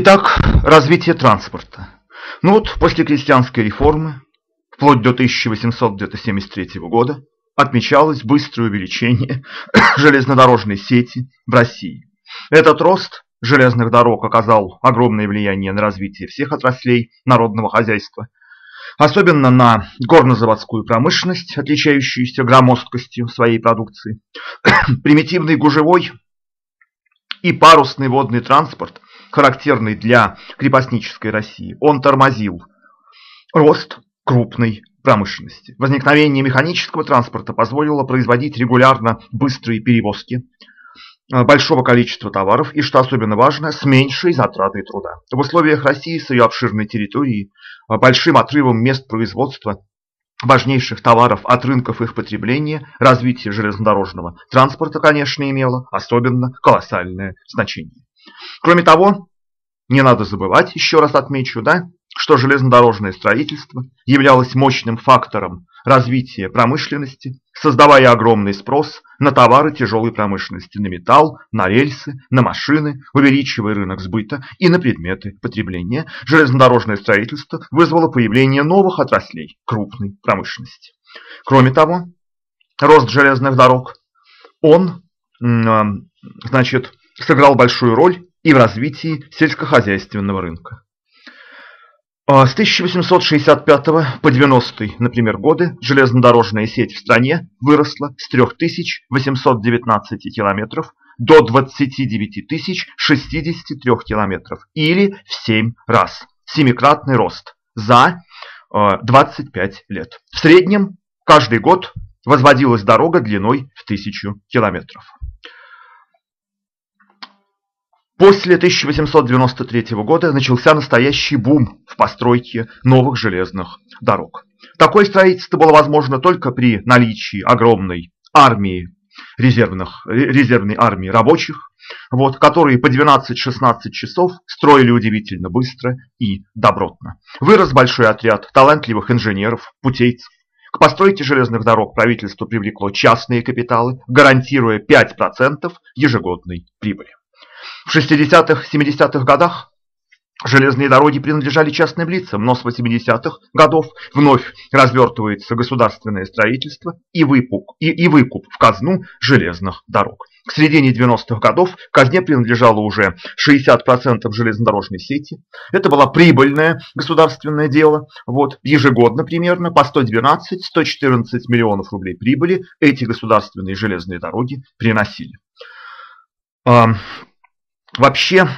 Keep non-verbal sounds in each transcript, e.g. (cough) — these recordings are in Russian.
Итак, развитие транспорта. Ну вот, после крестьянской реформы, вплоть до 1873 года, отмечалось быстрое увеличение (coughs) железнодорожной сети в России. Этот рост железных дорог оказал огромное влияние на развитие всех отраслей народного хозяйства, особенно на горнозаводскую промышленность, отличающуюся громоздкостью своей продукции. (coughs) Примитивный гужевой и парусный водный транспорт, характерный для крепостнической России, он тормозил рост крупной промышленности. Возникновение механического транспорта позволило производить регулярно быстрые перевозки Э, большого количества товаров и, что особенно важно, с меньшей затратой труда. В условиях России с ее обширной территорией, э, большим отрывом мест производства важнейших товаров от рынков их потребления, развитие железнодорожного транспорта, конечно, имело особенно колоссальное значение. Кроме того, не надо забывать, еще раз отмечу, да, что железнодорожное строительство являлось мощным фактором развития промышленности, создавая огромный спрос на товары тяжелой промышленности, на металл, на рельсы, на машины, увеличивая рынок сбыта и на предметы потребления, железнодорожное строительство вызвало появление новых отраслей крупной промышленности. Кроме того, рост железных дорог, он а, значит, сыграл большую роль и в развитии сельскохозяйственного рынка. А с 1865 по 90 например, годы железнодорожная сеть в стране выросла с 3819 километров до 29 063 километров, или в 7 раз. Семикратный рост за 25 а, лет. В среднем каждый год возводилась дорога длиной в 1000 километров. После 1893 года начался настоящий бум в постройке новых железных дорог. Такое строительство было возможно только при наличии огромной армии, резервных, резервной армии рабочих, вот, которые по 12-16 часов строили удивительно быстро и добротно. Вырос большой отряд талантливых инженеров, путейцев. К постройке железных дорог правительство привлекло частные капиталы, гарантируя 5% ежегодной прибыли. В 60-х, 70-х годах железные дороги принадлежали частным лицам, но с 80-х годов вновь развертывается государственное строительство и выкуп, и, и выкуп в казну железных дорог. К середине 90-х годов казне принадлежало уже 60% железнодорожной сети. Это было прибыльное государственное дело. Вот, ежегодно примерно по 112-114 миллионов рублей прибыли эти государственные железные дороги приносили. Вообще,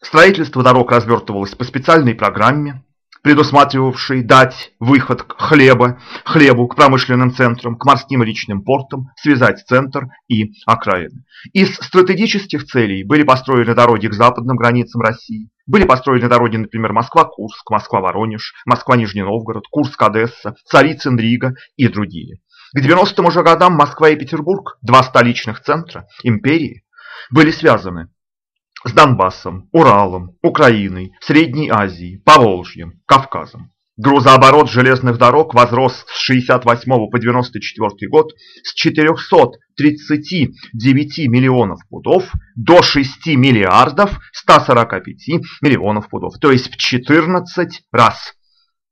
строительство дорог развертывалось по специальной программе, предусматривавшей дать выход к хлеба, хлебу, к промышленным центрам, к морским речным портам, связать центр и окраины. Из стратегических целей были построены дороги к западным границам России, были построены дороги, например, Москва-Курск, Москва-Воронеж, Москва-Нижний Новгород, Курск-Одесса, Царицын-Рига и другие. К 90-м уже годам Москва и Петербург, два столичных центра империи, были связаны с Донбассом, Уралом, Украиной, Средней Азией, Поволжьем, Кавказом. Грузооборот железных дорог возрос с 68 по 94 год с 439 миллионов пудов до 6 миллиардов 145 миллионов пудов, то есть в 14 раз.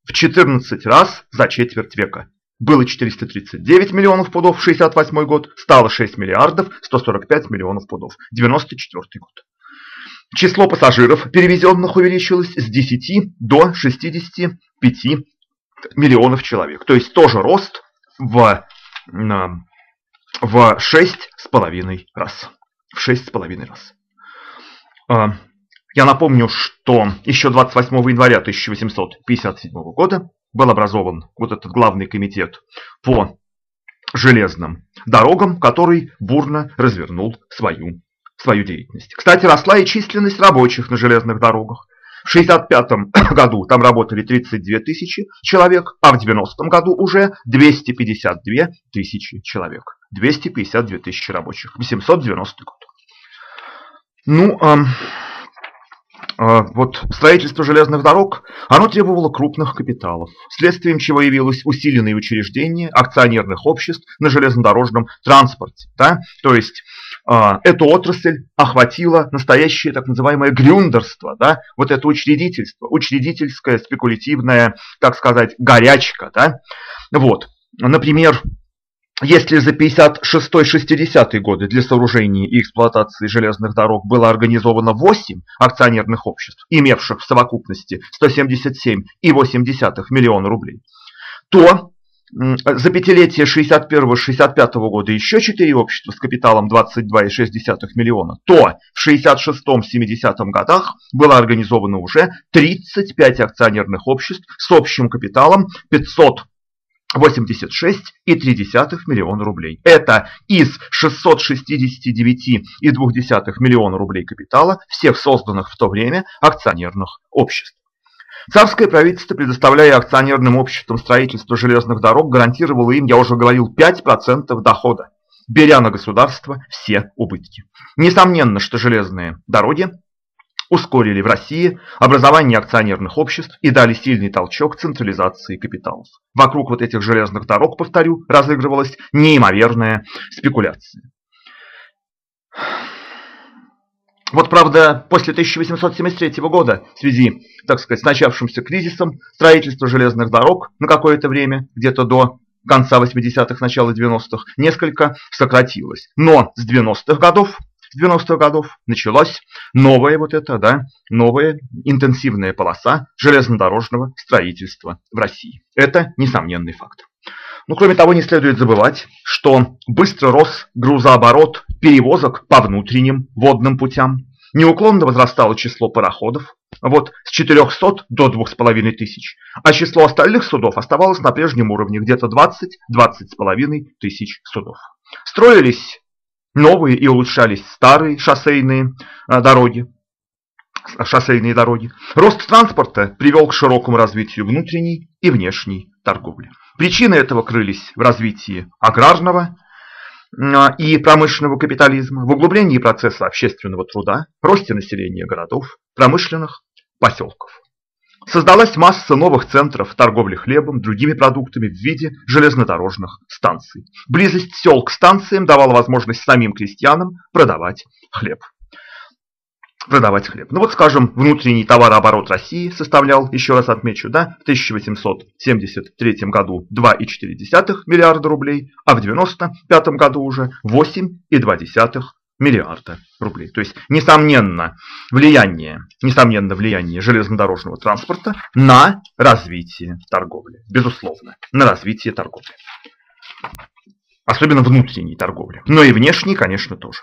В 14 раз за четверть века. Было 439 миллионов пудов в 68 год, стало 6 миллиардов 145 миллионов пудов. 94 год. Число пассажиров, перевезенных, увеличилось с 10 до 65 миллионов человек. То есть тоже рост в, в 6,5 раз. В 6,5 раз. А, я напомню, что еще 28 января 1857 года был образован вот этот главный комитет по железным дорогам, который бурно развернул свою свою деятельность. Кстати, росла и численность рабочих на железных дорогах. В 1965 (coughs) году там работали 32 тысячи человек, а в 90 году уже 252 тысячи человек. 252 тысячи рабочих. 890 год. Ну, а, вот строительство железных дорог, оно требовало крупных капиталов, следствием чего явилось усиленное учреждение акционерных обществ на железнодорожном транспорте. Да? То есть а, эту отрасль охватило настоящее так называемое грюндерство, да, вот это учредительство, учредительская спекулятивная, так сказать, горячка. Да. Вот. Например, если за 56-60 годы для сооружения и эксплуатации железных дорог было организовано 8 акционерных обществ, имевших в совокупности 177,8 миллиона рублей, то за пятилетие 61-65 года еще 4 общества с капиталом 22,6 миллиона, то в 66-70 годах было организовано уже 35 акционерных обществ с общим капиталом 500 86,3 миллиона рублей. Это из 669,2 миллиона рублей капитала всех созданных в то время акционерных обществ. Царское правительство, предоставляя акционерным обществам строительство железных дорог, гарантировало им, я уже говорил, 5% дохода, беря на государство все убытки. Несомненно, что железные дороги ускорили в России образование акционерных обществ и дали сильный толчок централизации капиталов. Вокруг вот этих железных дорог, повторю, разыгрывалась неимоверная спекуляция. Вот, правда, после 1873 года, в связи, так сказать, с начавшимся кризисом, строительство железных дорог на какое-то время, где-то до конца 80-х, начала 90-х, несколько сократилось. Но с 90-х годов, 90-х годов началась новая вот эта, да, новая интенсивная полоса железнодорожного строительства в России. Это несомненный факт. Ну, кроме того, не следует забывать, что быстро рос грузооборот перевозок по внутренним водным путям. Неуклонно возрастало число пароходов, вот с 400 до 2500, а число остальных судов оставалось на прежнем уровне, где-то 20-20,5 тысяч судов. Строились новые и улучшались старые шоссейные а, дороги, шоссейные дороги. Рост транспорта привел к широкому развитию внутренней и внешней торговли. Причины этого крылись в развитии аграрного а, и промышленного капитализма, в углублении процесса общественного труда, росте населения городов, промышленных поселков. Создалась масса новых центров торговли хлебом, другими продуктами в виде железнодорожных станций. Близость сел к станциям давала возможность самим крестьянам продавать хлеб продавать хлеб. Ну вот, скажем, внутренний товарооборот России составлял, еще раз отмечу, да, в 1873 году 2,4 миллиарда рублей, а в 1995 году уже 8,2 миллиарда рублей. То есть, несомненно, влияние, несомненно, влияние железнодорожного транспорта на развитие торговли. Безусловно, на развитие торговли. Особенно внутренней торговли. Но и внешней, конечно, тоже.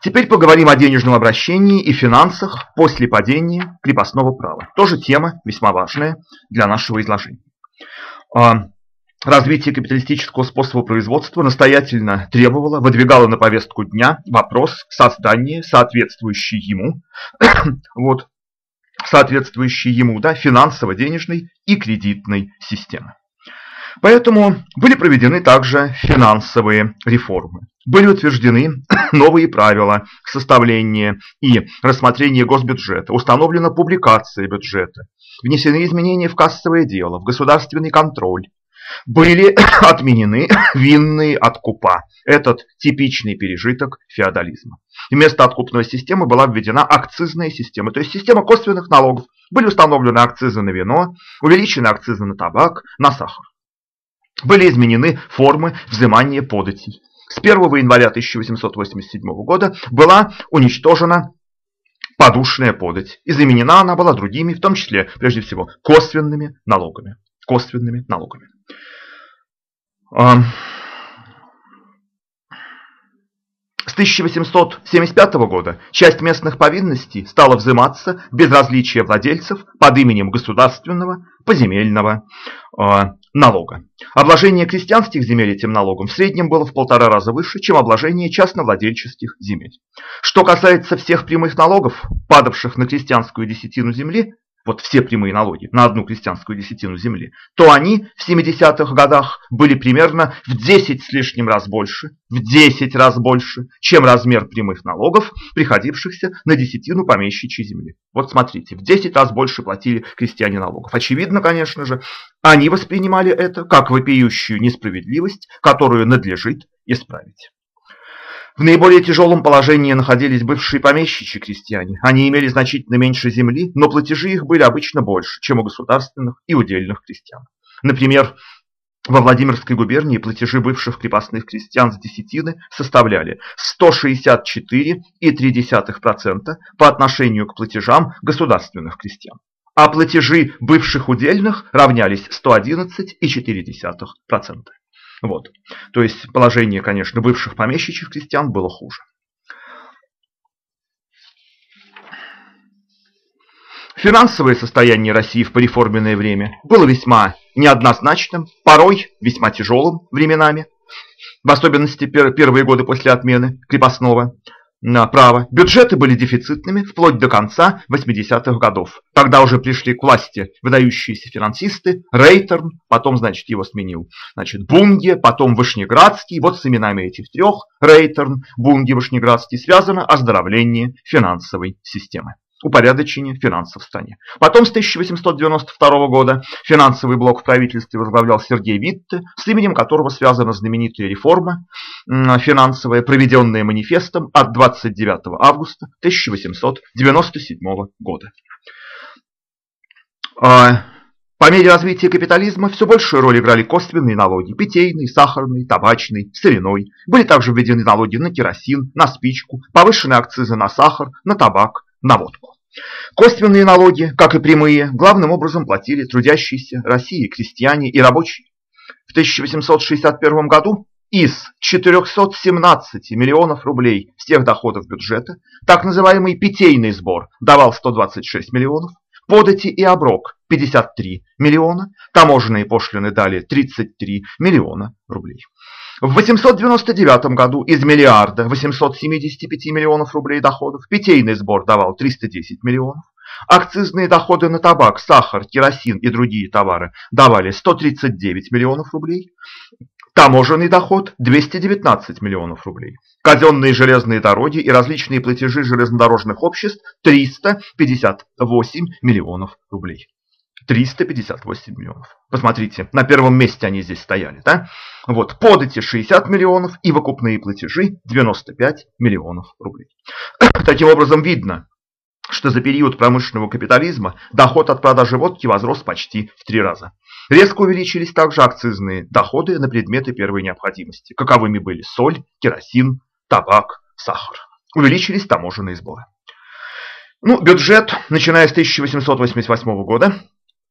Теперь поговорим о денежном обращении и финансах после падения крепостного права. Тоже тема весьма важная для нашего изложения. Развитие капиталистического способа производства настоятельно требовало, выдвигало на повестку дня вопрос создания соответствующей ему, (coughs) вот, соответствующей ему да, финансово-денежной и кредитной системы. Поэтому были проведены также финансовые реформы. Были утверждены (coughs) новые правила составления и рассмотрения госбюджета, установлена публикация бюджета, внесены изменения в кассовое дело, в государственный контроль, были (coughs) отменены (coughs) винные откупа. Этот типичный пережиток феодализма. Вместо откупной системы была введена акцизная система, то есть система косвенных налогов. Были установлены акцизы на вино, увеличены акцизы на табак, на сахар. Были изменены формы взимания податей. С 1 января 1887 года была уничтожена подушная подать, и заменена она была другими, в том числе, прежде всего, косвенными налогами. Косвенными налогами. С 1875 года часть местных повинностей стала взиматься без различия владельцев под именем государственного поземельного а, налога. Обложение крестьянских земель этим налогом в среднем было в полтора раза выше, чем обложение частновладельческих земель. Что касается всех прямых налогов, падавших на крестьянскую десятину земли, вот все прямые налоги на одну крестьянскую десятину земли, то они в 70-х годах были примерно в 10 с лишним раз больше, в 10 раз больше, чем размер прямых налогов, приходившихся на десятину помещичьей земли. Вот смотрите, в 10 раз больше платили крестьяне налогов. Очевидно, конечно же, они воспринимали это как вопиющую несправедливость, которую надлежит исправить. В наиболее тяжелом положении находились бывшие помещичьи крестьяне. Они имели значительно меньше земли, но платежи их были обычно больше, чем у государственных и удельных крестьян. Например, во Владимирской губернии платежи бывших крепостных крестьян с десятины составляли 164,3% по отношению к платежам государственных крестьян, а платежи бывших удельных равнялись 111,4%. Вот. То есть положение, конечно, бывших помещичьих крестьян было хуже. Финансовое состояние России в пореформенное время было весьма неоднозначным, порой весьма тяжелым временами, в особенности первые годы после отмены крепостного права. Бюджеты были дефицитными вплоть до конца 80-х годов. Тогда уже пришли к власти выдающиеся финансисты, Рейтерн, потом, значит, его сменил, значит, Бунге, потом Вышнеградский. Вот с именами этих трех, Рейтерн, Бунге, Вышнеградский, связано оздоровление финансовой системы упорядочение финансов в стране. Потом с 1892 года финансовый блок в правительстве возглавлял Сергей Витте, с именем которого связана знаменитая реформа финансовая, проведенная манифестом от 29 августа 1897 года. А, по мере развития капитализма все большую роль играли косвенные налоги – питейный, сахарный, табачный, соляной. Были также введены налоги на керосин, на спичку, повышены акцизы на сахар, на табак, на водку. Косвенные налоги, как и прямые, главным образом платили трудящиеся России, крестьяне и рабочие. В 1861 году из 417 миллионов рублей всех доходов бюджета так называемый питейный сбор давал 126 миллионов, подати и оброк 53 миллиона, таможенные пошлины дали 33 миллиона рублей. В 899 году из миллиарда 875 миллионов рублей доходов питейный сбор давал 310 миллионов, акцизные доходы на табак, сахар, керосин и другие товары давали 139 миллионов рублей, таможенный доход 219 миллионов рублей, казенные железные дороги и различные платежи железнодорожных обществ 358 миллионов рублей. 358 миллионов. Посмотрите, на первом месте они здесь стояли. Да? Вот, подати 60 миллионов и выкупные платежи 95 миллионов рублей. (coughs) Таким образом, видно, что за период промышленного капитализма доход от продажи водки возрос почти в три раза. Резко увеличились также акцизные доходы на предметы первой необходимости, каковыми были соль, керосин, табак, сахар. Увеличились таможенные сборы. Ну, бюджет, начиная с 1888 года,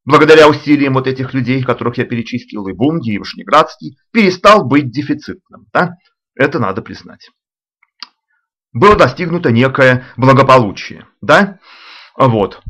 благодаря усилиям вот этих людей, которых я перечислил, и Бунги, и Вышнеградский, перестал быть дефицитным. Да? Это надо признать. Было достигнуто некое благополучие. Да? Вот.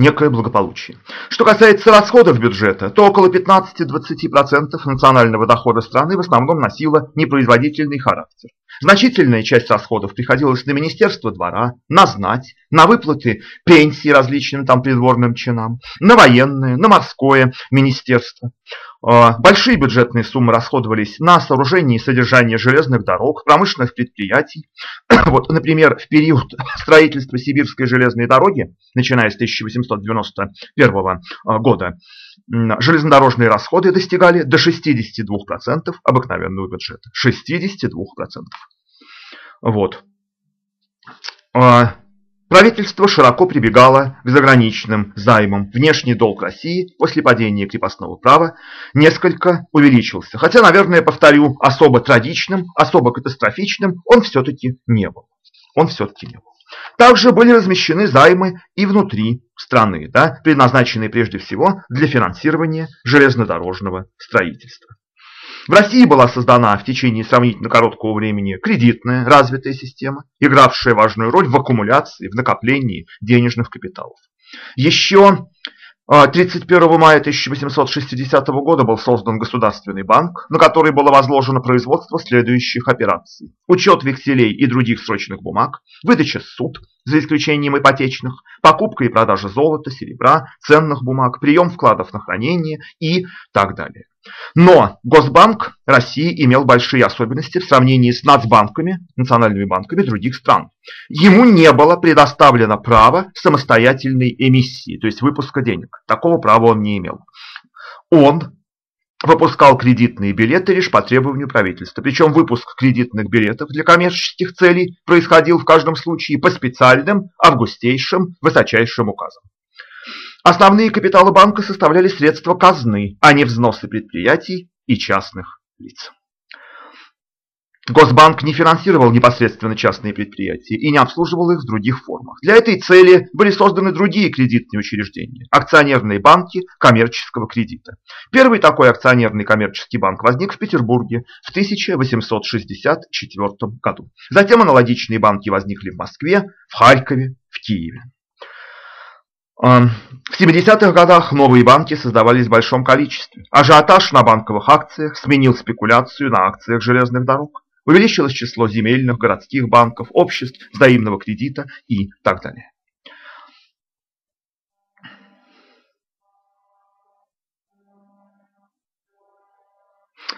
Некое благополучие. Что касается расходов бюджета, то около 15-20% национального дохода страны в основном носило непроизводительный характер. Значительная часть расходов приходилась на Министерство двора, на знать, на выплаты пенсии различным там придворным чинам, на военное, на морское министерство. А, большие бюджетные суммы расходовались на сооружение и содержание железных дорог, промышленных предприятий. (clears throat) Вот, например, в период (laughs) строительства Сибирской железной дороги, начиная с 1891 а, года, железнодорожные расходы достигали до 62% обыкновенного бюджета. 62%. Вот. Правительство широко прибегало к заграничным займам. Внешний долг России после падения крепостного права несколько увеличился. Хотя, наверное, повторю, особо трагичным, особо катастрофичным он все-таки не был. Он все-таки не был. Также были размещены займы и внутри страны, да, предназначенные прежде всего для финансирования железнодорожного строительства. В России была создана в течение сравнительно короткого времени кредитная развитая система, игравшая важную роль в аккумуляции, в накоплении денежных капиталов. Еще 31 а, мая 1860 года был создан Государственный банк, на который было возложено производство следующих операций. Учет векселей и других срочных бумаг, выдача суд, за исключением ипотечных, покупка и продажа золота, серебра, ценных бумаг, прием вкладов на хранение и так далее. Но Госбанк России имел большие особенности в сравнении с нацбанками, национальными банками других стран. Ему не было предоставлено право самостоятельной эмиссии, то есть выпуска денег. Такого права он не имел. он выпускал кредитные билеты лишь по требованию правительства. Причем выпуск кредитных билетов для коммерческих целей происходил в каждом случае по специальным, августейшим, высочайшим указам. Основные капиталы банка составляли средства казны, а не взносы предприятий и частных лиц. Госбанк не финансировал непосредственно частные предприятия и не обслуживал их в других формах. Для этой цели были созданы другие кредитные учреждения – акционерные банки коммерческого кредита. Первый такой акционерный коммерческий банк возник в Петербурге в 1864 году. Затем аналогичные банки возникли в Москве, в Харькове, в Киеве. В 70-х годах новые банки создавались в большом количестве. Ажиотаж на банковых акциях сменил спекуляцию на акциях железных дорог. Увеличилось число земельных, городских банков, обществ, взаимного кредита и так далее.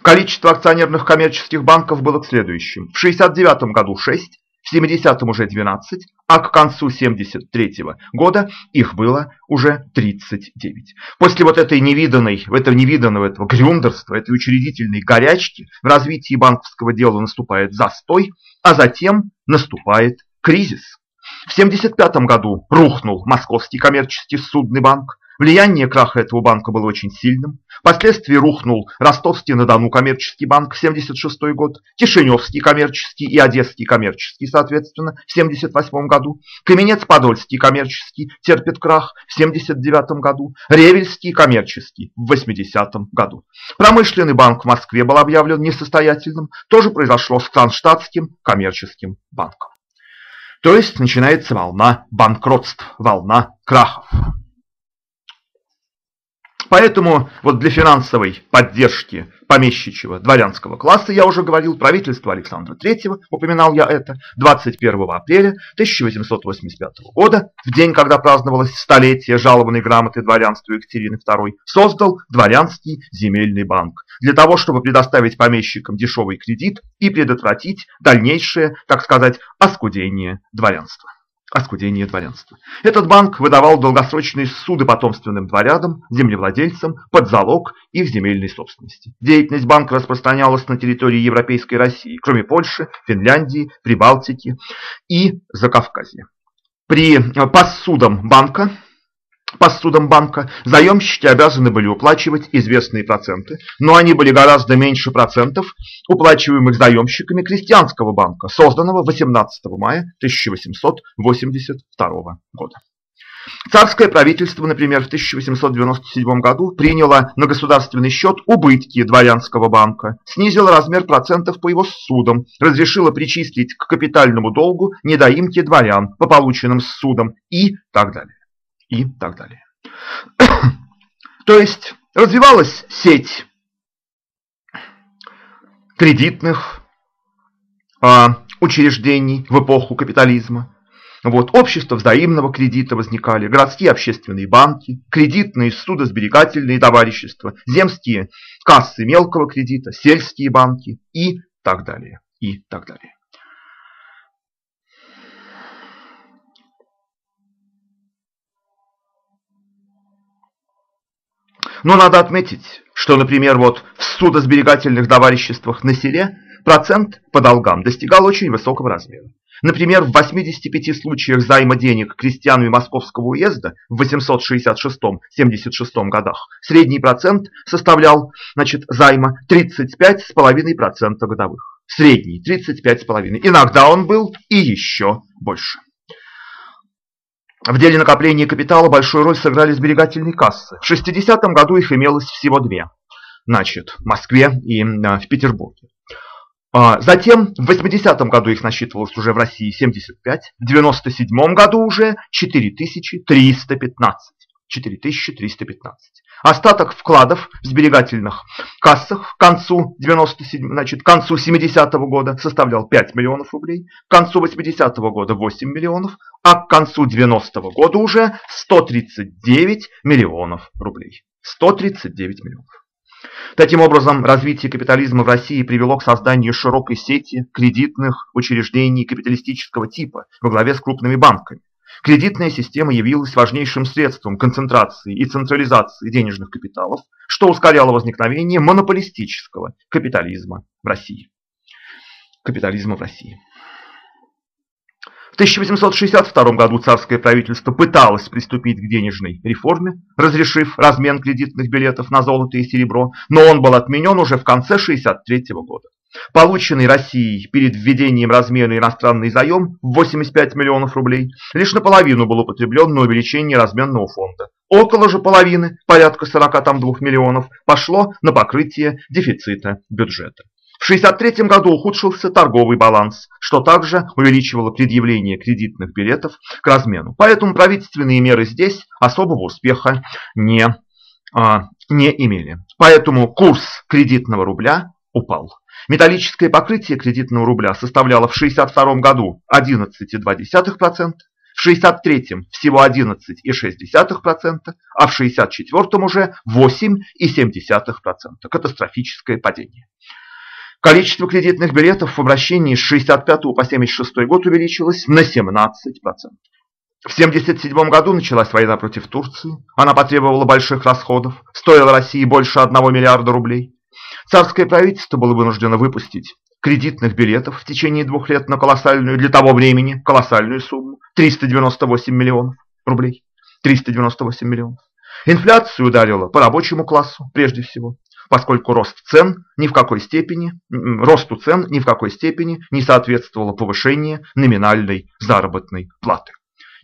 Количество акционерных коммерческих банков было следующим. В 1969 году 6, в 70-м уже 12, а к концу 73 -го года их было уже 39. После вот этой невиданной, этого невиданного этого грюндерства, этой учредительной горячки в развитии банковского дела наступает застой, а затем наступает кризис. В 75 году рухнул Московский коммерческий судный банк, Влияние краха этого банка было очень сильным. Впоследствии рухнул Ростовский-на-Дону коммерческий банк, 76 год, Кишиневский коммерческий и Одесский коммерческий, соответственно, в 78 году. Каменец-Подольский коммерческий терпит крах в 79 году, Ревельский коммерческий в 80 году. Промышленный банк в Москве был объявлен несостоятельным, тоже произошло с Кронштадтским коммерческим банком. То есть начинается волна банкротств, волна крахов. Поэтому вот для финансовой поддержки помещичьего дворянского класса, я уже говорил, правительство Александра III, упоминал я это, 21 апреля 1885 года, в день, когда праздновалось столетие жалобной грамоты дворянства Екатерины II, создал дворянский земельный банк для того, чтобы предоставить помещикам дешевый кредит и предотвратить дальнейшее, так сказать, оскудение дворянства оскудение дворянства. Этот банк выдавал долгосрочные суды потомственным дворянам, землевладельцам под залог их земельной собственности. Деятельность банка распространялась на территории Европейской России, кроме Польши, Финляндии, Прибалтики и Закавказья. При, по судам банка по судам банка заемщики обязаны были уплачивать известные проценты, но они были гораздо меньше процентов, уплачиваемых заемщиками крестьянского банка, созданного 18 мая 1882 года. Царское правительство, например, в 1897 году приняло на государственный счет убытки дворянского банка, снизило размер процентов по его судам, разрешило причислить к капитальному долгу недоимки дворян по полученным судам и так далее и так далее. (coughs) То есть развивалась сеть кредитных а, учреждений в эпоху капитализма. Вот, общества взаимного кредита возникали, городские общественные банки, кредитные судосберегательные товарищества, земские кассы мелкого кредита, сельские банки и так далее. И так далее. Но надо отметить, что, например, вот в судосберегательных товариществах на селе процент по долгам достигал очень высокого размера. Например, в 85 случаях займа денег крестьянами Московского уезда в 866-76 годах средний процент составлял значит, займа 35,5% годовых. Средний 35,5%. Иногда он был и еще больше. В деле накопления капитала большую роль сыграли сберегательные кассы. В 60-м году их имелось всего две. Значит, в Москве и в Петербурге. А, затем в 80-м году их насчитывалось уже в России 75, в 97-м году уже 4315. 4315. Остаток вкладов в сберегательных кассах к концу, 97, значит, к концу 70-го года составлял 5 миллионов рублей, к концу 80-го года 8 миллионов, а к концу 90-го года уже 139 миллионов рублей. 139 миллионов. Таким образом, развитие капитализма в России привело к созданию широкой сети кредитных учреждений капиталистического типа во главе с крупными банками. Кредитная система явилась важнейшим средством концентрации и централизации денежных капиталов, что ускоряло возникновение монополистического капитализма в России. Капитализма в России. В 1862 году царское правительство пыталось приступить к денежной реформе, разрешив размен кредитных билетов на золото и серебро, но он был отменен уже в конце 1963 года. Полученный Россией перед введением размена иностранный заем в 85 миллионов рублей лишь наполовину был употреблен на увеличение разменного фонда. Около же половины, порядка 42 миллионов, пошло на покрытие дефицита бюджета. В 1963 году ухудшился торговый баланс, что также увеличивало предъявление кредитных билетов к размену. Поэтому правительственные меры здесь особого успеха не, а, не имели. Поэтому курс кредитного рубля упал. Металлическое покрытие кредитного рубля составляло в 1962 году 11,2%, в 1963 всего 11,6%, а в 1964 уже 8,7%. Катастрофическое падение. Количество кредитных билетов в обращении с 65 по 76 год увеличилось на 17%. В 1977 году началась война против Турции. Она потребовала больших расходов, стоила России больше 1 миллиарда рублей. Царское правительство было вынуждено выпустить кредитных билетов в течение двух лет на колоссальную для того времени колоссальную сумму 398 миллионов рублей. 398 миллионов. Инфляция ударила по рабочему классу прежде всего поскольку рост цен ни в какой степени, росту цен ни в какой степени не соответствовало повышение номинальной заработной платы.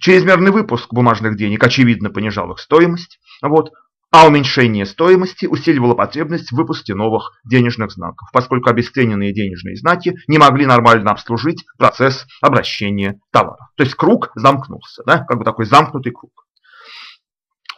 Чрезмерный выпуск бумажных денег очевидно понижал их стоимость, вот, а уменьшение стоимости усиливало потребность в выпуске новых денежных знаков, поскольку обесцененные денежные знаки не могли нормально обслужить процесс обращения товара. То есть круг замкнулся, да, как бы такой замкнутый круг.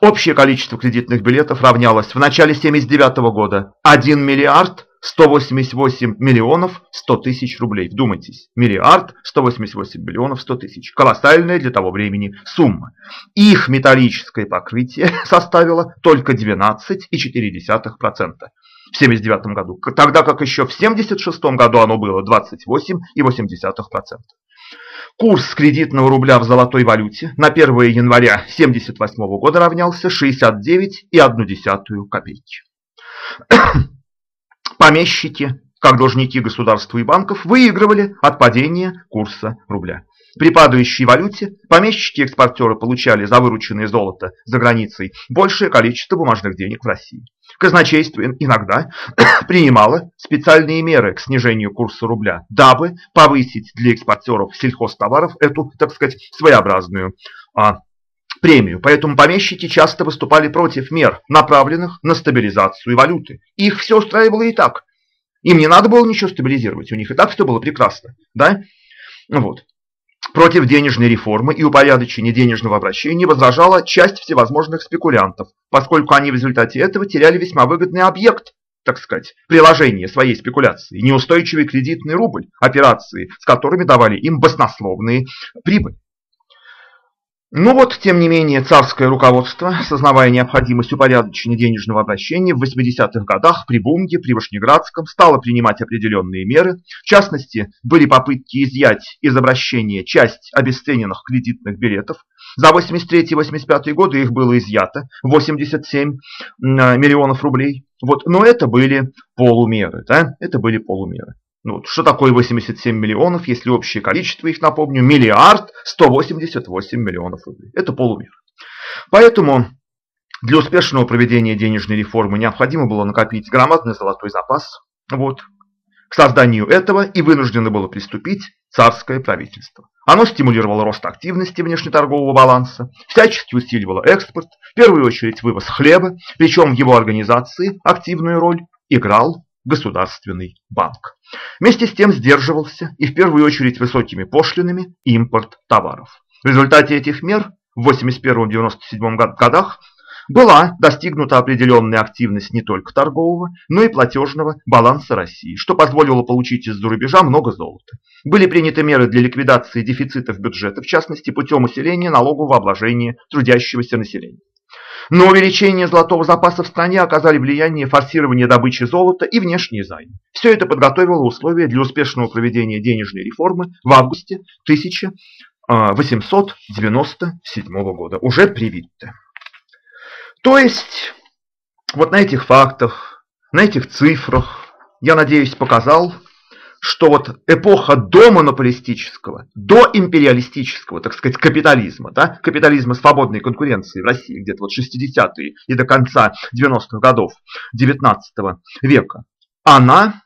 Общее количество кредитных билетов равнялось в начале 1979 года 1 миллиард 188 миллионов 100 тысяч рублей. Вдумайтесь, миллиард 188 миллионов 100 тысяч. Колоссальная для того времени сумма. Их металлическое покрытие (laughs) составило только 12,4% в 1979 году, тогда как еще в 1976 году оно было 28,8%. Курс кредитного рубля в золотой валюте на 1 января 1978 года равнялся 69,1 копейки. (coughs) Помещики, как должники государства и банков, выигрывали от падения курса рубля. При падающей валюте помещики-экспортеры получали за вырученное золото за границей большее количество бумажных денег в России. Казначейство иногда (coughs) принимало специальные меры к снижению курса рубля, дабы повысить для экспортеров сельхозтоваров эту, так сказать, своеобразную а, премию. Поэтому помещики часто выступали против мер, направленных на стабилизацию валюты. Их все устраивало и так. Им не надо было ничего стабилизировать, у них и так все было прекрасно. Да? Вот. Против денежной реформы и упорядочения денежного обращения возражала часть всевозможных спекулянтов, поскольку они в результате этого теряли весьма выгодный объект, так сказать, приложение своей спекуляции, неустойчивый кредитный рубль, операции, с которыми давали им баснословные прибыли. Ну вот, тем не менее, царское руководство, сознавая необходимость упорядочения денежного обращения, в 80-х годах при Бунге, при Вышнеградском стало принимать определенные меры. В частности, были попытки изъять из обращения часть обесцененных кредитных билетов. За 83-85 годы их было изъято 87 миллионов рублей. Вот, но это были полумеры, да? Это были полумеры. Ну, что такое 87 миллионов, если общее количество их, напомню, миллиард 188 миллионов рублей. Это полумер. Поэтому для успешного проведения денежной реформы необходимо было накопить громадный золотой запас. Вот. К созданию этого и вынуждено было приступить царское правительство. Оно стимулировало рост активности внешнеторгового баланса, всячески усиливало экспорт, в первую очередь вывоз хлеба, причем в его организации активную роль играл Государственный банк. Вместе с тем сдерживался и в первую очередь высокими пошлинами импорт товаров. В результате этих мер в 81-97 годах была достигнута определенная активность не только торгового, но и платежного баланса России, что позволило получить из-за рубежа много золота. Были приняты меры для ликвидации дефицитов бюджета, в частности путем усиления налогового обложения трудящегося населения. Но увеличение золотого запаса в стране оказали влияние форсирования добычи золота и внешние займы. Все это подготовило условия для успешного проведения денежной реформы в августе 1980 897 года, уже при. То есть, вот на этих фактах, на этих цифрах, я надеюсь, показал, что вот эпоха до монополистического, до империалистического, так сказать, капитализма, да, капитализма свободной конкуренции в России где-то вот 60-е и до конца 90-х годов 19 века, она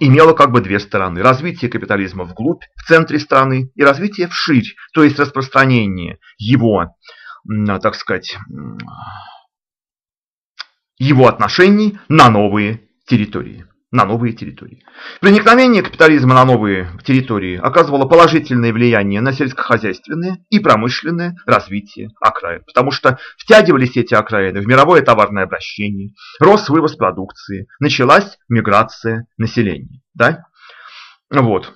имела как бы две стороны. Развитие капитализма вглубь, в центре страны, и развитие вширь, то есть распространение его, так сказать, его отношений на новые территории на новые территории. Проникновение капитализма на новые территории оказывало положительное влияние на сельскохозяйственное и промышленное развитие окраин, потому что втягивались эти окраины в мировое товарное обращение, рос вывоз продукции, началась миграция населения. Да? Вот.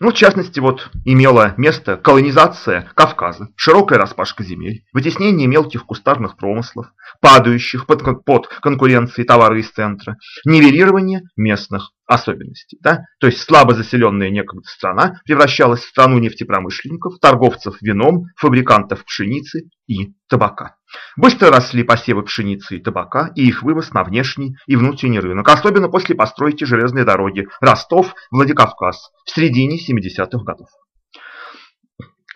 Ну, в частности, вот имела место колонизация Кавказа, широкая распашка земель, вытеснение мелких кустарных промыслов, падающих под, под конкуренцией товары из центра, нивелирование местных особенностей. Да? То есть слабо заселенная некогда страна превращалась в страну нефтепромышленников, торговцев вином, фабрикантов пшеницы и табака. Быстро росли посевы пшеницы и табака и их вывоз на внешний и внутренний рынок, особенно после постройки железной дороги Ростов-Владикавказ в середине 70-х годов.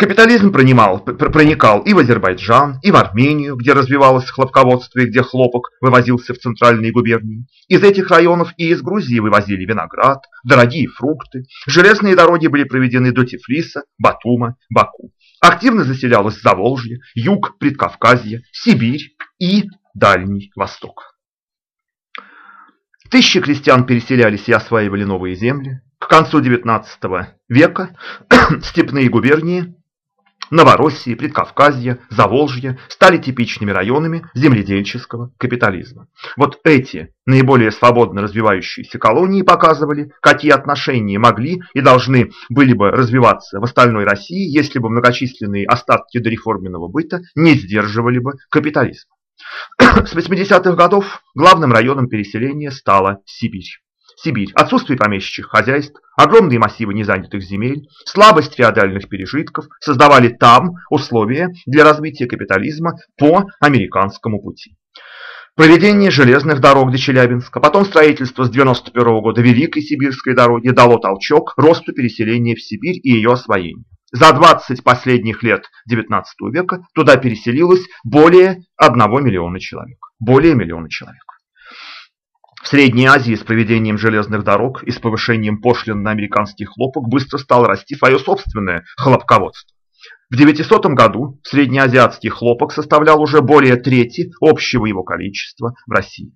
Капитализм пронимал, проникал и в Азербайджан, и в Армению, где развивалось хлопководство и где хлопок вывозился в центральные губернии. Из этих районов и из Грузии вывозили виноград, дорогие фрукты. Железные дороги были проведены до Тифлиса, Батума, Баку. Активно заселялось Заволжье, юг Предкавказья, Сибирь и Дальний Восток. Тысячи крестьян переселялись и осваивали новые земли. К концу XIX века (clears throat) степные губернии Новороссии, Предкавказье, Заволжье стали типичными районами земледельческого капитализма. Вот эти наиболее свободно развивающиеся колонии показывали, какие отношения могли и должны были бы развиваться в остальной России, если бы многочисленные остатки дореформенного быта не сдерживали бы капитализм. (clears throat) С 80-х годов главным районом переселения стала Сибирь. Сибирь, отсутствие помещичьих хозяйств, огромные массивы незанятых земель, слабость феодальных пережитков создавали там условия для развития капитализма по американскому пути. Проведение железных дорог до Челябинска, потом строительство с 91 года Великой Сибирской дороги дало толчок росту переселения в Сибирь и ее освоению. За 20 последних лет XIX века туда переселилось более 1 миллиона человек. Более миллиона человек. В Средней Азии с проведением железных дорог и с повышением пошлин на американский хлопок быстро стало расти свое собственное хлопководство. В 900 году среднеазиатский хлопок составлял уже более трети общего его количества в России.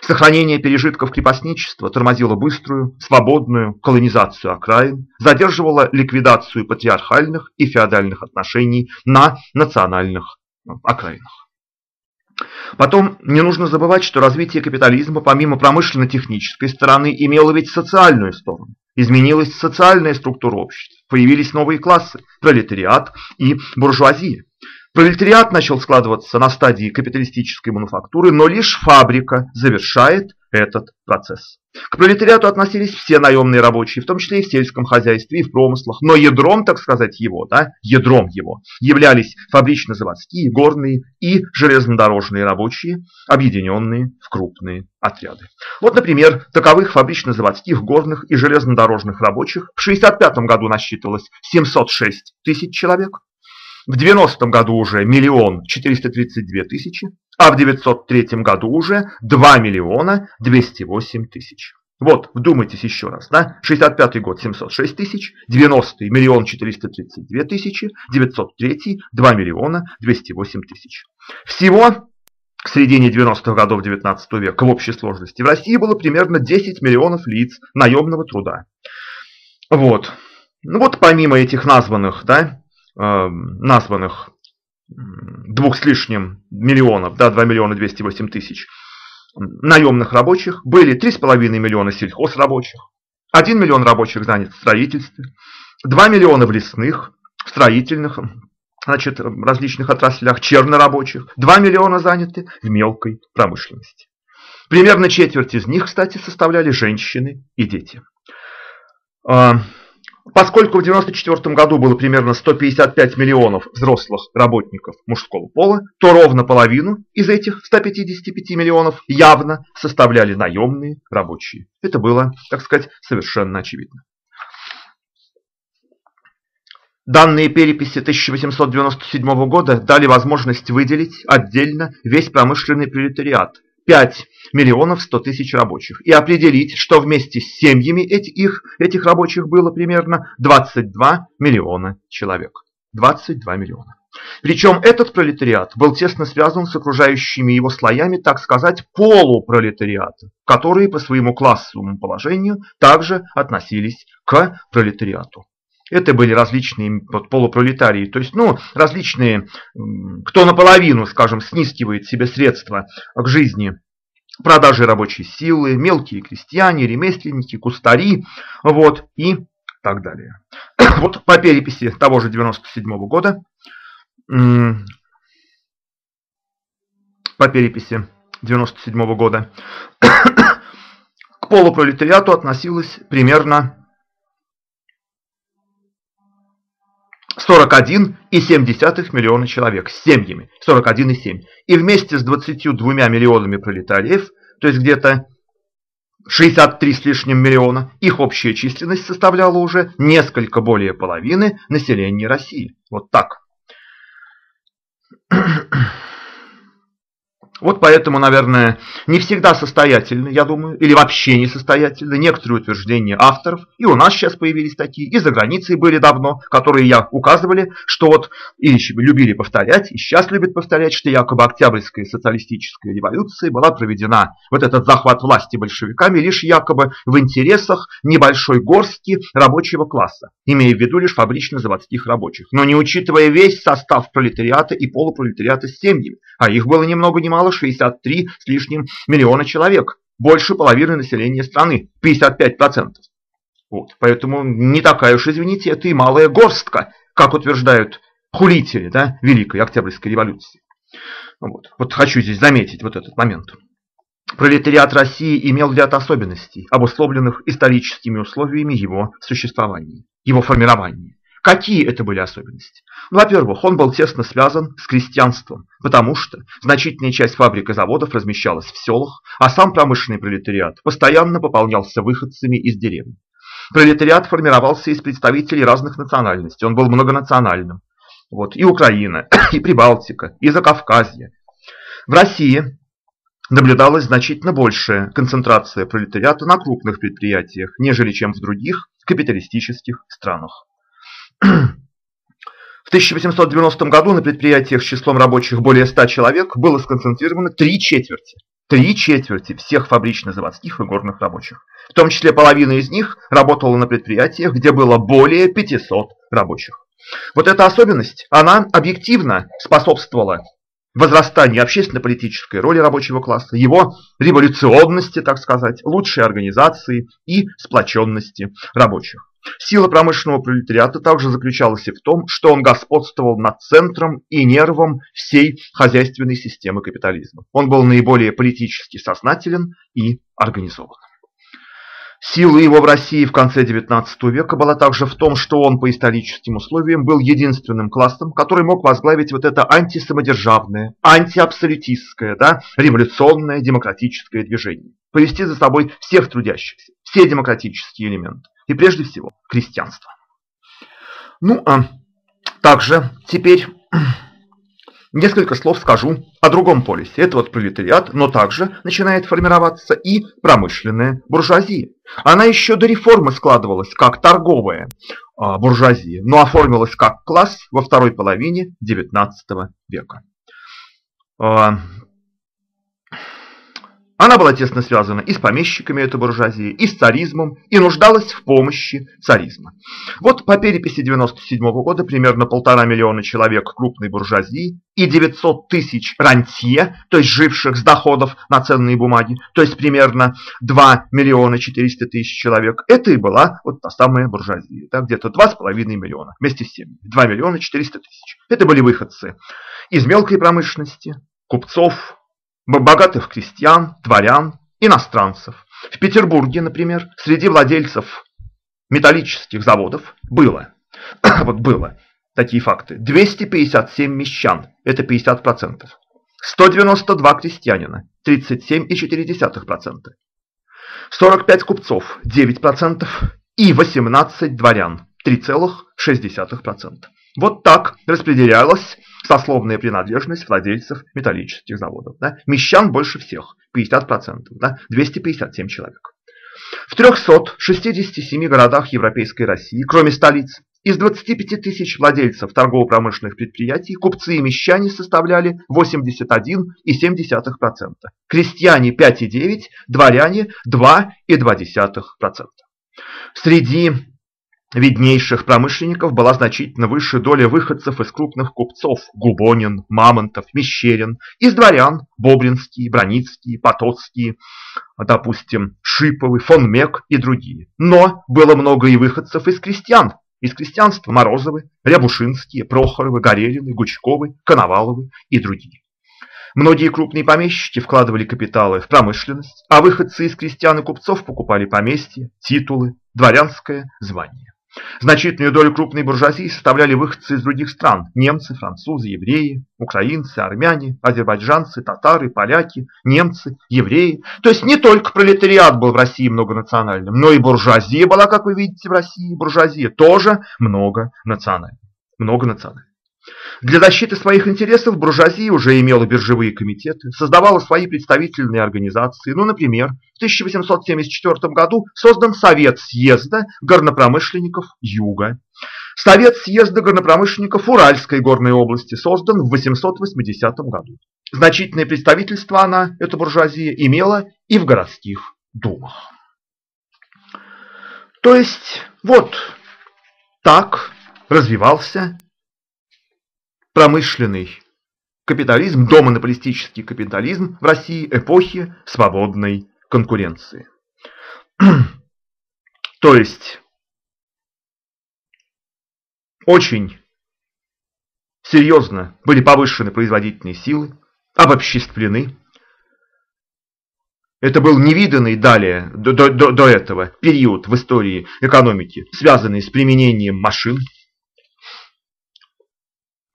Сохранение пережитков крепостничества тормозило быструю, свободную колонизацию окраин, задерживало ликвидацию патриархальных и феодальных отношений на национальных окраинах. Потом не нужно забывать, что развитие капитализма, помимо промышленно-технической стороны, имело ведь социальную сторону. Изменилась социальная структура общества, появились новые классы – пролетариат и буржуазия. Пролетариат начал складываться на стадии капиталистической мануфактуры, но лишь фабрика завершает этот процесс. К пролетариату относились все наемные рабочие, в том числе и в сельском хозяйстве, и в промыслах, но ядром, так сказать, его, да, ядром его являлись фабрично-заводские, горные и железнодорожные рабочие, объединенные в крупные отряды. Вот, например, таковых фабрично-заводских, горных и железнодорожных рабочих в 1965 году насчитывалось 706 тысяч человек, в 90 году уже миллион 432 тысячи, а в 903 году уже 2 миллиона 208 тысяч. Вот, вдумайтесь еще раз, да? 65 год 706 тысяч, 90 миллион 432 тысячи, 903 2 миллиона 208 тысяч. Всего к середине 90-х годов 19 века в общей сложности в России было примерно 10 миллионов лиц наемного труда. Вот. Ну вот помимо этих названных, да, названных двух с лишним миллионов, да, 2 миллиона 208 тысяч наемных рабочих, были 3,5 миллиона сельхозрабочих, 1 миллион рабочих занят в строительстве, 2 миллиона в лесных, строительных, значит, различных отраслях, чернорабочих, 2 миллиона заняты в мелкой промышленности. Примерно четверть из них, кстати, составляли женщины и дети. Поскольку в 1994 году было примерно 155 миллионов взрослых работников мужского пола, то ровно половину из этих 155 миллионов явно составляли наемные рабочие. Это было, так сказать, совершенно очевидно. Данные переписи 1897 года дали возможность выделить отдельно весь промышленный пролетариат, 5 миллионов 100 тысяч рабочих и определить, что вместе с семьями этих, этих рабочих было примерно 22 миллиона человек. 22 миллиона. Причем этот пролетариат был тесно связан с окружающими его слоями, так сказать, полупролетариата, которые по своему классовому положению также относились к пролетариату. Это были различные вот, полупролетарии, то есть ну, различные, кто наполовину, скажем, снискивает себе средства к жизни продажи рабочей силы, мелкие крестьяне, ремесленники, кустари, вот, и так далее. (coughs) Вот по переписи того же 97 -го года, по переписи 97 -го года, (coughs) к полупролетариату относилось примерно 41,7 миллиона человек с семьями, 41,7. И вместе с 22 миллионами пролетариев, то есть где-то 63 с лишним миллиона, их общая численность составляла уже несколько более половины населения России. Вот так. Вот поэтому, наверное, не всегда состоятельны, я думаю, или вообще не состоятельны некоторые утверждения авторов, и у нас сейчас появились такие, и за границей были давно, которые я указывали, что вот и любили повторять, и сейчас любят повторять, что якобы Октябрьская социалистическая революция была проведена, вот этот захват власти большевиками, лишь якобы в интересах небольшой горстки рабочего класса, имея в виду лишь фабрично-заводских рабочих, но не учитывая весь состав пролетариата и полупролетариата с семьями, а их было ни много ни мало составляло 63 с лишним миллиона человек, больше половины населения страны, 55%. Вот, поэтому не такая уж, извините, это и малая горстка, как утверждают хулители да, Великой Октябрьской революции. Вот. вот хочу здесь заметить вот этот момент. Пролетариат России имел ряд особенностей, обусловленных историческими условиями его существования, его формирования. Какие это были особенности? Ну, во-первых, он был тесно связан с крестьянством, потому что значительная часть фабрик и заводов размещалась в селах, а сам промышленный пролетариат постоянно пополнялся выходцами из деревни. Пролетариат формировался из представителей разных национальностей, он был многонациональным. Вот, и Украина, (coughs) и Прибалтика, и Закавказье. В России наблюдалась значительно большая концентрация пролетариата на крупных предприятиях, нежели чем в других капиталистических странах. В 1890 году на предприятиях с числом рабочих более 100 человек было сконцентрировано три четверти. Три четверти всех фабрично-заводских и горных рабочих. В том числе половина из них работала на предприятиях, где было более 500 рабочих. Вот эта особенность, она объективно способствовала возрастанию общественно-политической роли рабочего класса, его революционности, так сказать, лучшей организации и сплоченности рабочих. Сила промышленного пролетариата также заключалась и в том, что он господствовал над центром и нервом всей хозяйственной системы капитализма. Он был наиболее политически сознателен и организован. Сила его в России в конце XIX века была также в том, что он по историческим условиям был единственным классом, который мог возглавить вот это антисамодержавное, антиабсолютистское, да, революционное демократическое движение. Повести за собой всех трудящихся, все демократические элементы и прежде всего крестьянство. Ну, а также теперь (clears throat) несколько слов скажу о другом полюсе. Это вот пролетариат, но также начинает формироваться и промышленная буржуазия. Она еще до реформы складывалась как торговая а, буржуазия, но оформилась как класс во второй половине XIX века. Она была тесно связана и с помещиками этой буржуазии, и с царизмом, и нуждалась в помощи царизма. Вот по переписи 97 года примерно полтора миллиона человек крупной буржуазии и 900 тысяч рантье, то есть живших с доходов на ценные бумаги, то есть примерно 2 миллиона 400 тысяч человек. Это и была вот та самая буржуазия, да, где-то 2,5 миллиона вместе с тем, 2 миллиона 400 тысяч. Это были выходцы из мелкой промышленности, купцов, богатых крестьян, дворян, иностранцев. В Петербурге, например, среди владельцев металлических заводов было, (coughs) вот было, такие факты, 257 мещан, это 50%, 192 крестьянина, 37,4%, 45 купцов, 9%, и 18 дворян, 3,6%. Вот так распределялась сословная принадлежность владельцев металлических заводов. Да? Мещан больше всех, 50%, да? 257 человек. В 367 городах Европейской России, кроме столиц, из 25 тысяч владельцев торгово-промышленных предприятий купцы и мещане составляли 81,7%, крестьяне 5,9%, дворяне 2,2%. Среди виднейших промышленников была значительно выше доля выходцев из крупных купцов – Губонин, Мамонтов, Мещерин, из дворян – Бобринский, Броницкий, Потоцкий, допустим, Шиповый, фон Мек и другие. Но было много и выходцев из крестьян, из крестьянства Морозовы, Рябушинские, Прохоровы, Горелины, Гучковы, Коноваловы и другие. Многие крупные помещики вкладывали капиталы в промышленность, а выходцы из крестьян и купцов покупали поместья, титулы, дворянское звание. Значительную долю крупной буржуазии составляли выходцы из других стран – немцы, французы, евреи, украинцы, армяне, азербайджанцы, татары, поляки, немцы, евреи. То есть не только пролетариат был в России многонациональным, но и буржуазия была, как вы видите, в России. Буржуазия тоже многонациональная. Многонациональная. Для защиты своих интересов буржуазия уже имела биржевые комитеты, создавала свои представительные организации. Ну, например, в 1874 году создан Совет съезда горнопромышленников Юга. Совет съезда горнопромышленников Уральской горной области создан в 880 году. Значительное представительство она, эта буржуазия, имела и в городских думах. То есть, вот так развивался промышленный капитализм, домонополистический капитализм в России эпохи свободной конкуренции. (clears throat) То есть очень серьезно были повышены производительные силы, обобществлены. Это был невиданный далее, до, до, до этого, период в истории экономики, связанный с применением машин,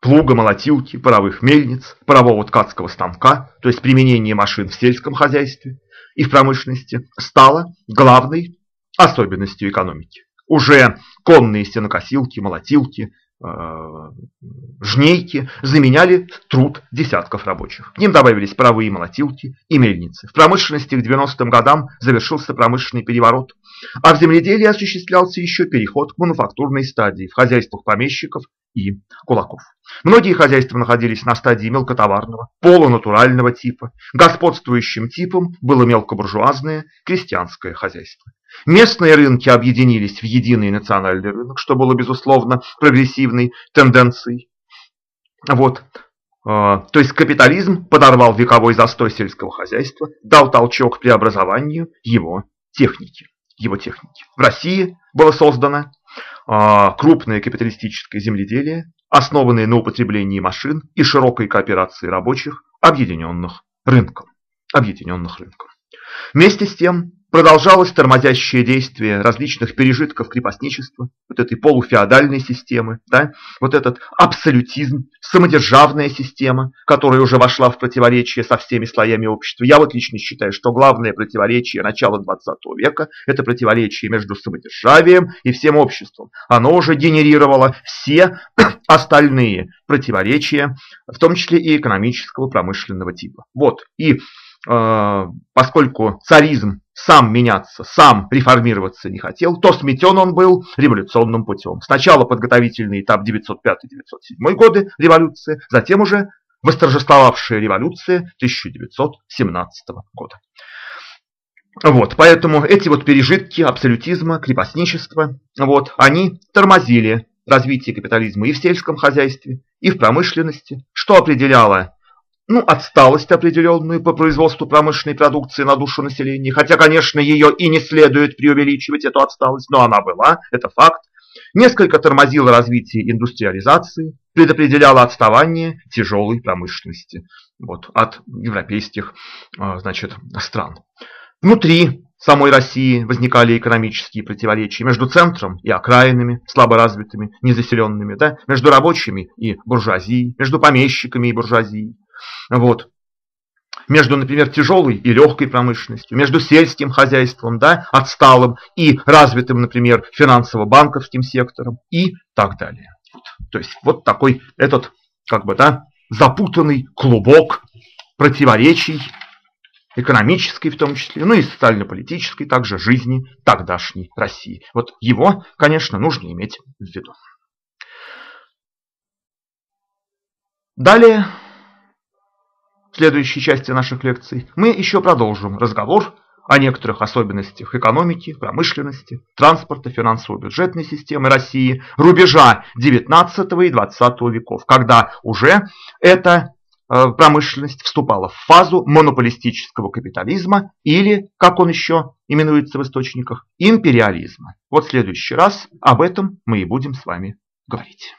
плуга, молотилки, паровых мельниц, парового ткацкого станка, то есть применение машин в сельском хозяйстве и в промышленности, стало главной особенностью экономики. Уже конные стенокосилки, молотилки, Э, жнейки заменяли труд десятков рабочих. К ним добавились паровые молотилки и мельницы. В промышленности к 90-м годам завершился промышленный переворот, а в земледелии осуществлялся еще переход к мануфактурной стадии в хозяйствах помещиков и кулаков. Многие хозяйства находились на стадии мелкотоварного, полунатурального типа. Господствующим типом было мелкобуржуазное крестьянское хозяйство. Местные рынки объединились в единый национальный рынок, что было, безусловно, прогрессивной тенденцией. Вот. А, то есть капитализм подорвал вековой застой сельского хозяйства, дал толчок преобразованию его техники. Его техники. В России было создано а, крупное капиталистическое земледелие, основанное на употреблении машин и широкой кооперации рабочих, объединенных рынком. Объединенных рынком. Вместе с тем, продолжалось тормозящее действие различных пережитков крепостничества, вот этой полуфеодальной системы, да, вот этот абсолютизм, самодержавная система, которая уже вошла в противоречие со всеми слоями общества. Я вот лично считаю, что главное противоречие начала 20 века – это противоречие между самодержавием и всем обществом. Оно уже генерировало все (clears throat) остальные противоречия, в том числе и экономического, промышленного типа. Вот, и поскольку царизм сам меняться, сам реформироваться не хотел, то сметен он был революционным путем. Сначала подготовительный этап 905-907 годы революции, затем уже восторжествовавшая революция 1917 года. Вот, поэтому эти вот пережитки абсолютизма, крепостничества, вот, они тормозили развитие капитализма и в сельском хозяйстве, и в промышленности, что определяло ну, отсталость определенную по производству промышленной продукции на душу населения, хотя, конечно, ее и не следует преувеличивать, эту отсталость, но она была, это факт. Несколько тормозило развитие индустриализации, предопределяло отставание тяжелой промышленности вот, от европейских а, значит, стран. Внутри самой России возникали экономические противоречия между центром и окраинами, слаборазвитыми, незаселенными, да, между рабочими и буржуазией, между помещиками и буржуазией. Вот. Между, например, тяжелой и легкой промышленностью, между сельским хозяйством, да, отсталым и развитым, например, финансово-банковским сектором и так далее. То есть вот такой этот, как бы, да, запутанный клубок противоречий экономической в том числе, ну и социально-политической также жизни тогдашней России. Вот его, конечно, нужно иметь в виду. Далее, в следующей части наших лекций, мы еще продолжим разговор о некоторых особенностях экономики, промышленности, транспорта, финансово-бюджетной системы России рубежа XIX и XX веков, когда уже это Э, промышленность вступала в фазу монополистического капитализма или, как он еще именуется в источниках, империализма. Вот в следующий раз об этом мы и будем с вами говорить.